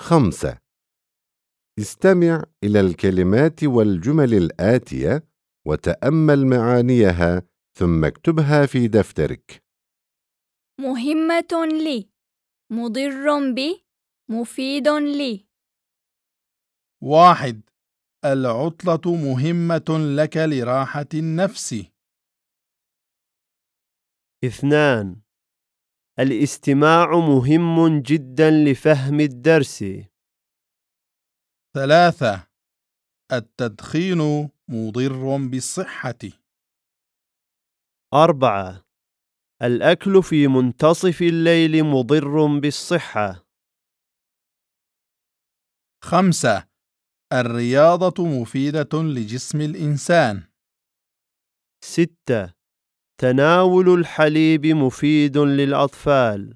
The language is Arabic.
خمسة. استمع إلى الكلمات والجمل الآتية وتأمل معانيها ثم اكتبها في دفترك. مهمة لي. مضر بي. مفيد لي. واحد. العطلة مهمة لك لراحة النفس. اثنان. الاستماع مهم جدا لفهم الدرس. ثلاثة. التدخين مضر بالصحة. أربعة. الأكل في منتصف الليل مضر بالصحة. خمسة. الرياضة مفيدة لجسم الإنسان. ستة. تناول الحليب مفيد للأطفال.